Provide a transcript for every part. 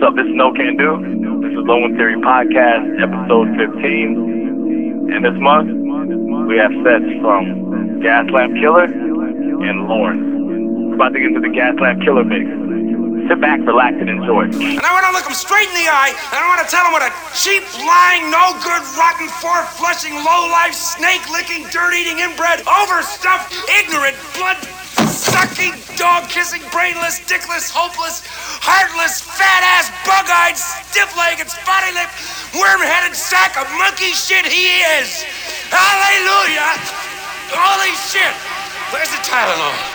What's up? This is Nocando. This is Low End Theory Podcast, episode 15. And this month, we have sets from Gaslamp Killer and Lawrence. We're about to get into the Gaslamp Killer mix. Sit back, relax, and enjoy. And I want to look him straight in the eye, and I want to tell him what a cheap, lying, no good, rotten, four flushing, low life, snake licking, dirt eating, inbred, overstuffed, ignorant, blood sucking, dog kissing, brainless, dickless, hopeless, heartless, fat ass, bug eyed, stiff legged, spotty lipped, worm headed sack of monkey shit he is. Hallelujah! Holy shit! Where's the Tylenol?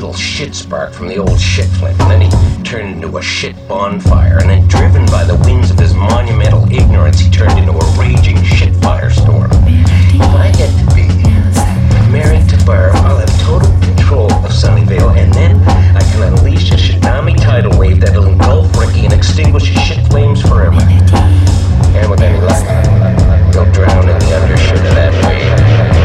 little shit spark from the old shit flint, and then he turned into a shit bonfire, and then driven by the winds of his monumental ignorance, he turned into a raging shit firestorm. If I get to be married to Barb, I'll have total control of Sunnyvale, and then I can unleash a tsunami tidal wave that'll engulf Ricky and extinguish his shit flames forever. And with any luck, he'll drown in the undershirt of that wave.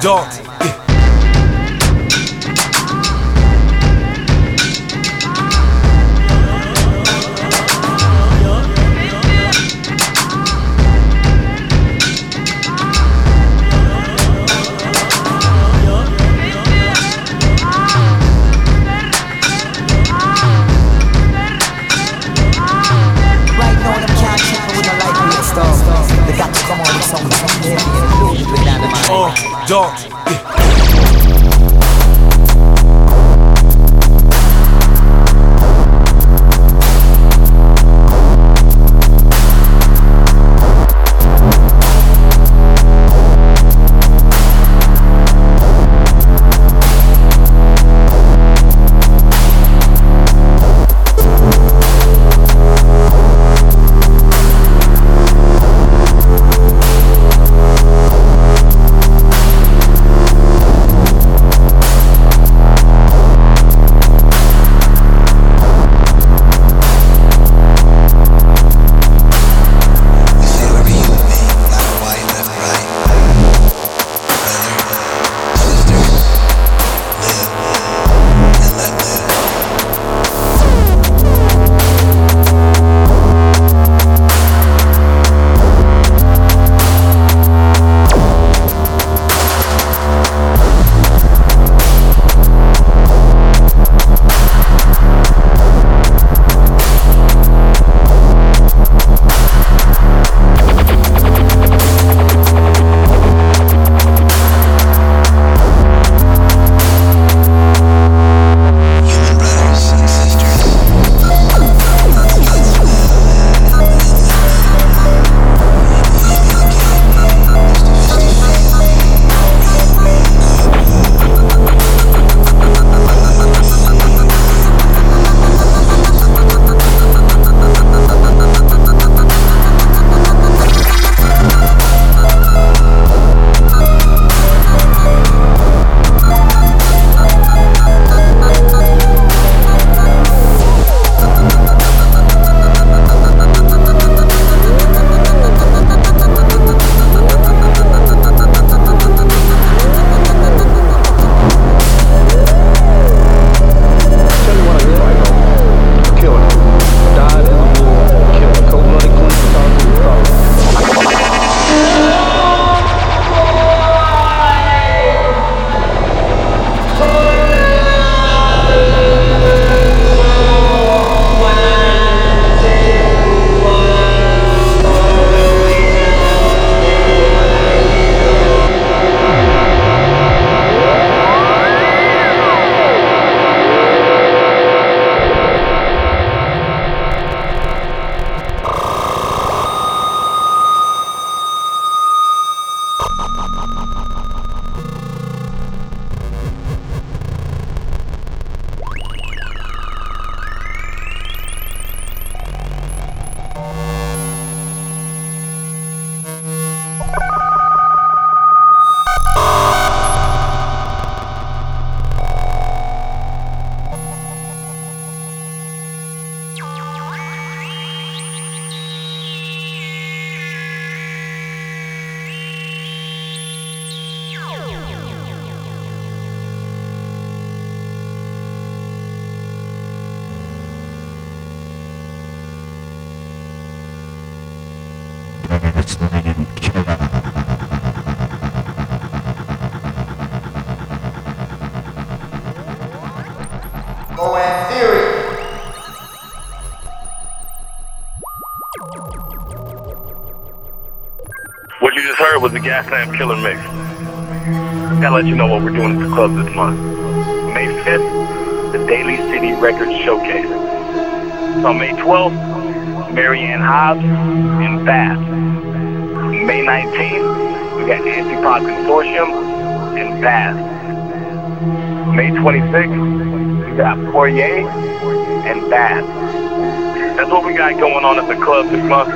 adult. Dog. was the Gaslamp Killer Mix. Gotta let you know what we're doing at the club this month. May 5th, the Daily City Records Showcase. On May 12th, Mary Anne Hobbs and Bath. May 19th, we got Antipop Consortium and Bath. May 26th, we got Poirier and Bath. That's what we got going on at the club this month.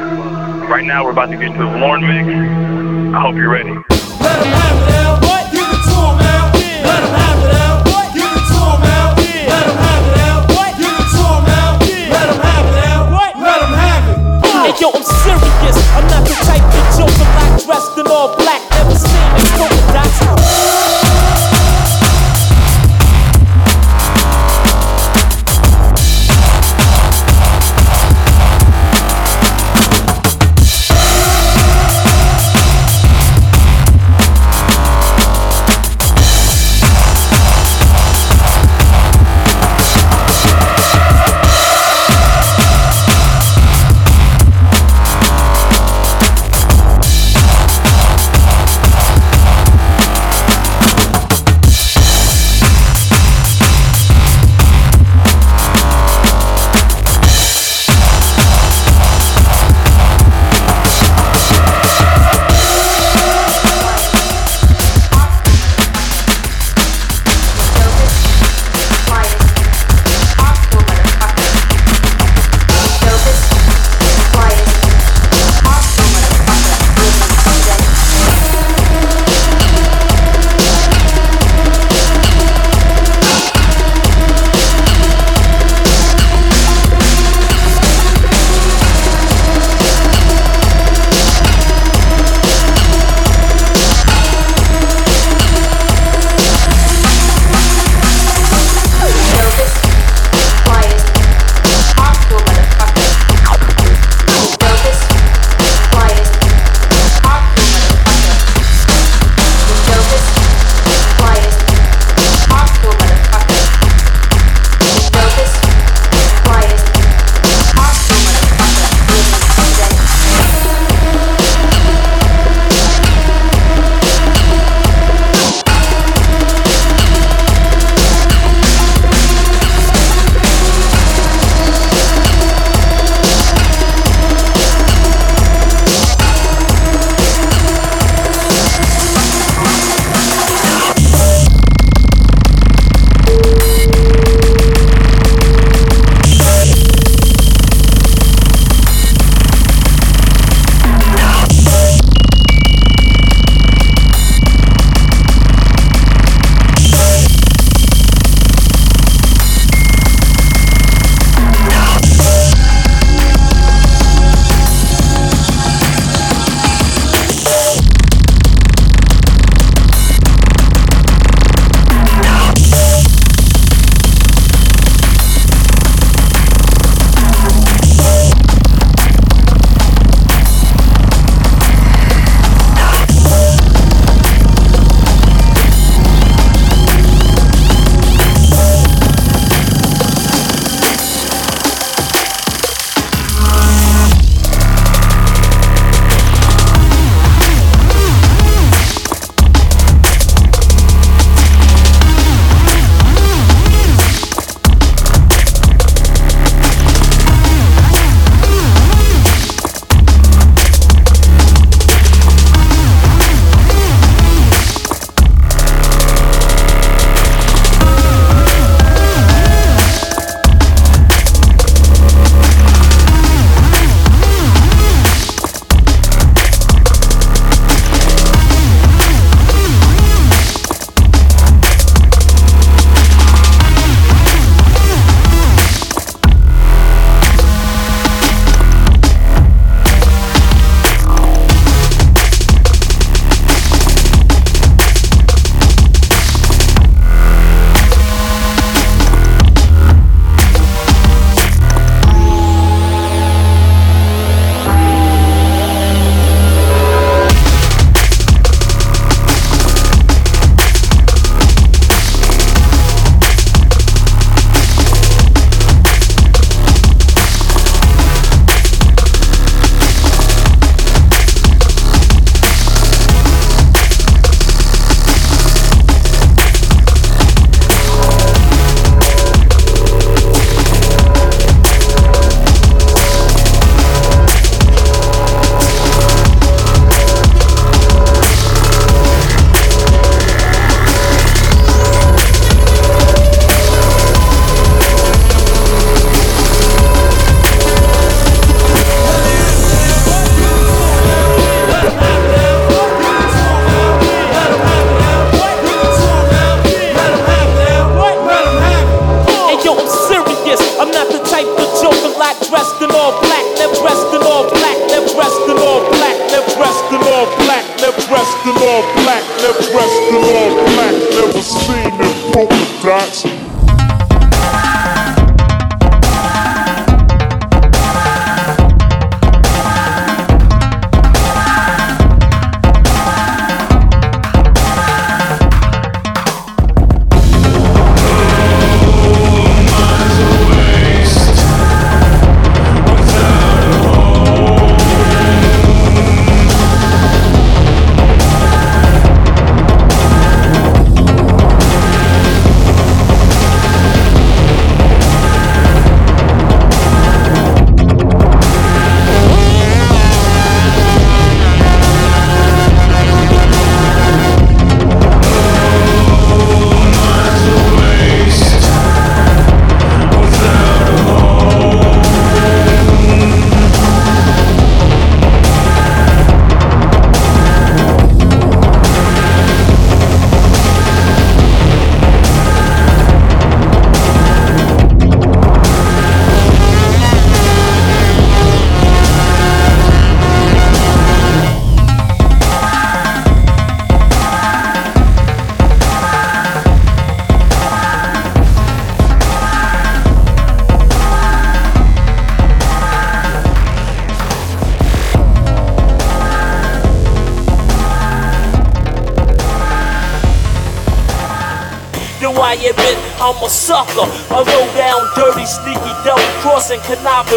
Right now, we're about to get to the Lorn mix. I hope you're ready. Let them have it now. What? Give it to them now. Let have it now. What? Give it to them now. Let have it now. What? Give it to them now. Let have it now. What? Let have it. Hey yo, I'm serious. I'm not the type to joke.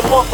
Conniving motherfucker.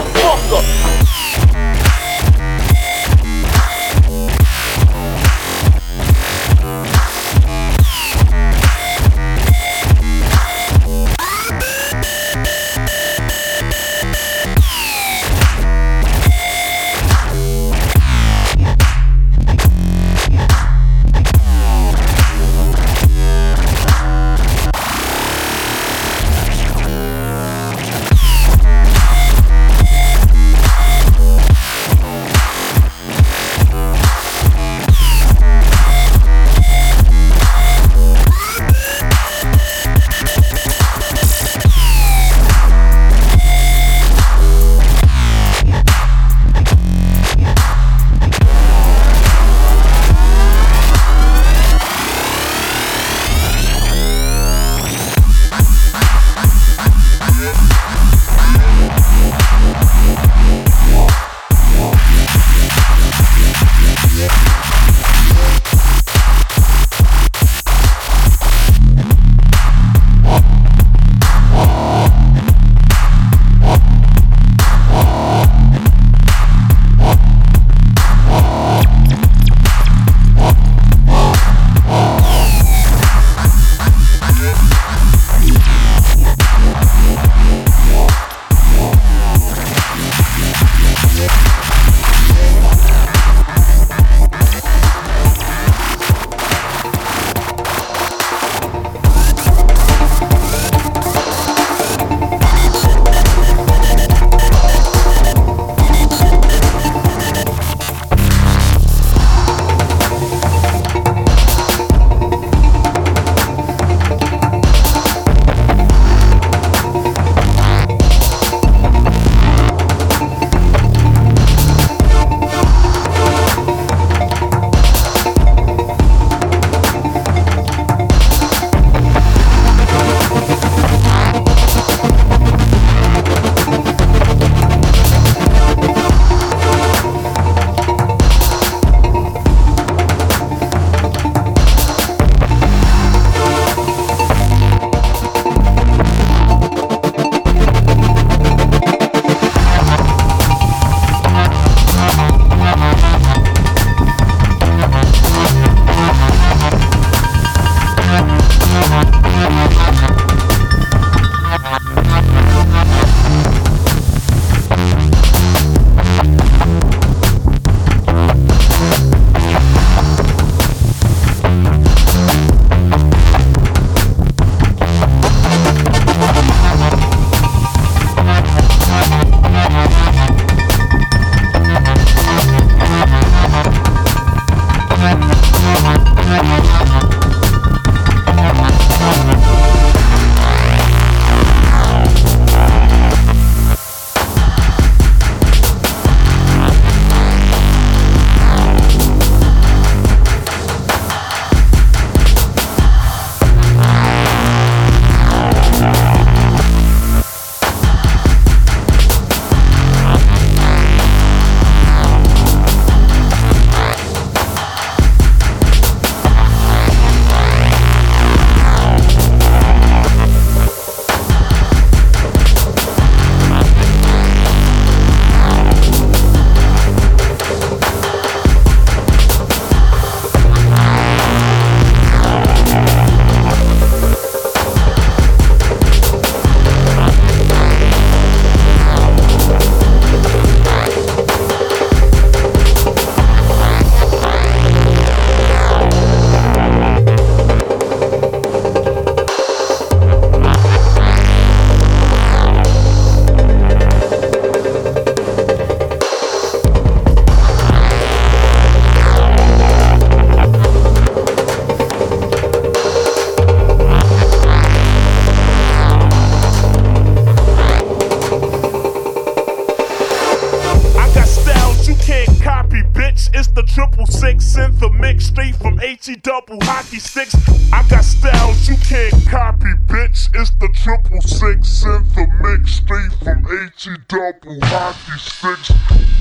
bitch. It's the triple six in the mix, straight from HE double hockey sticks. I got styles you can't copy, bitch. It's the triple six in the mix, straight from HE double hockey sticks.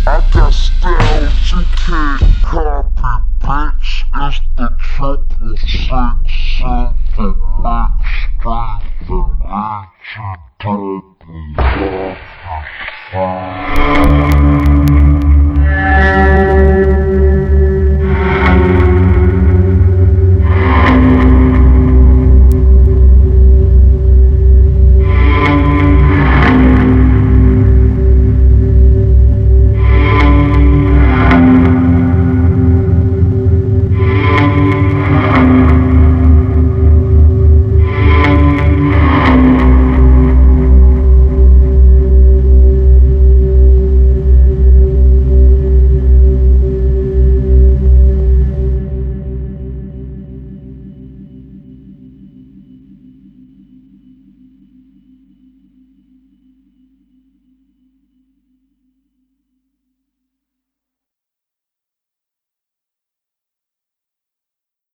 I got styles you can't copy, bitch. It's the triple six in the mix, straight from HE double hockey sticks. Yeah.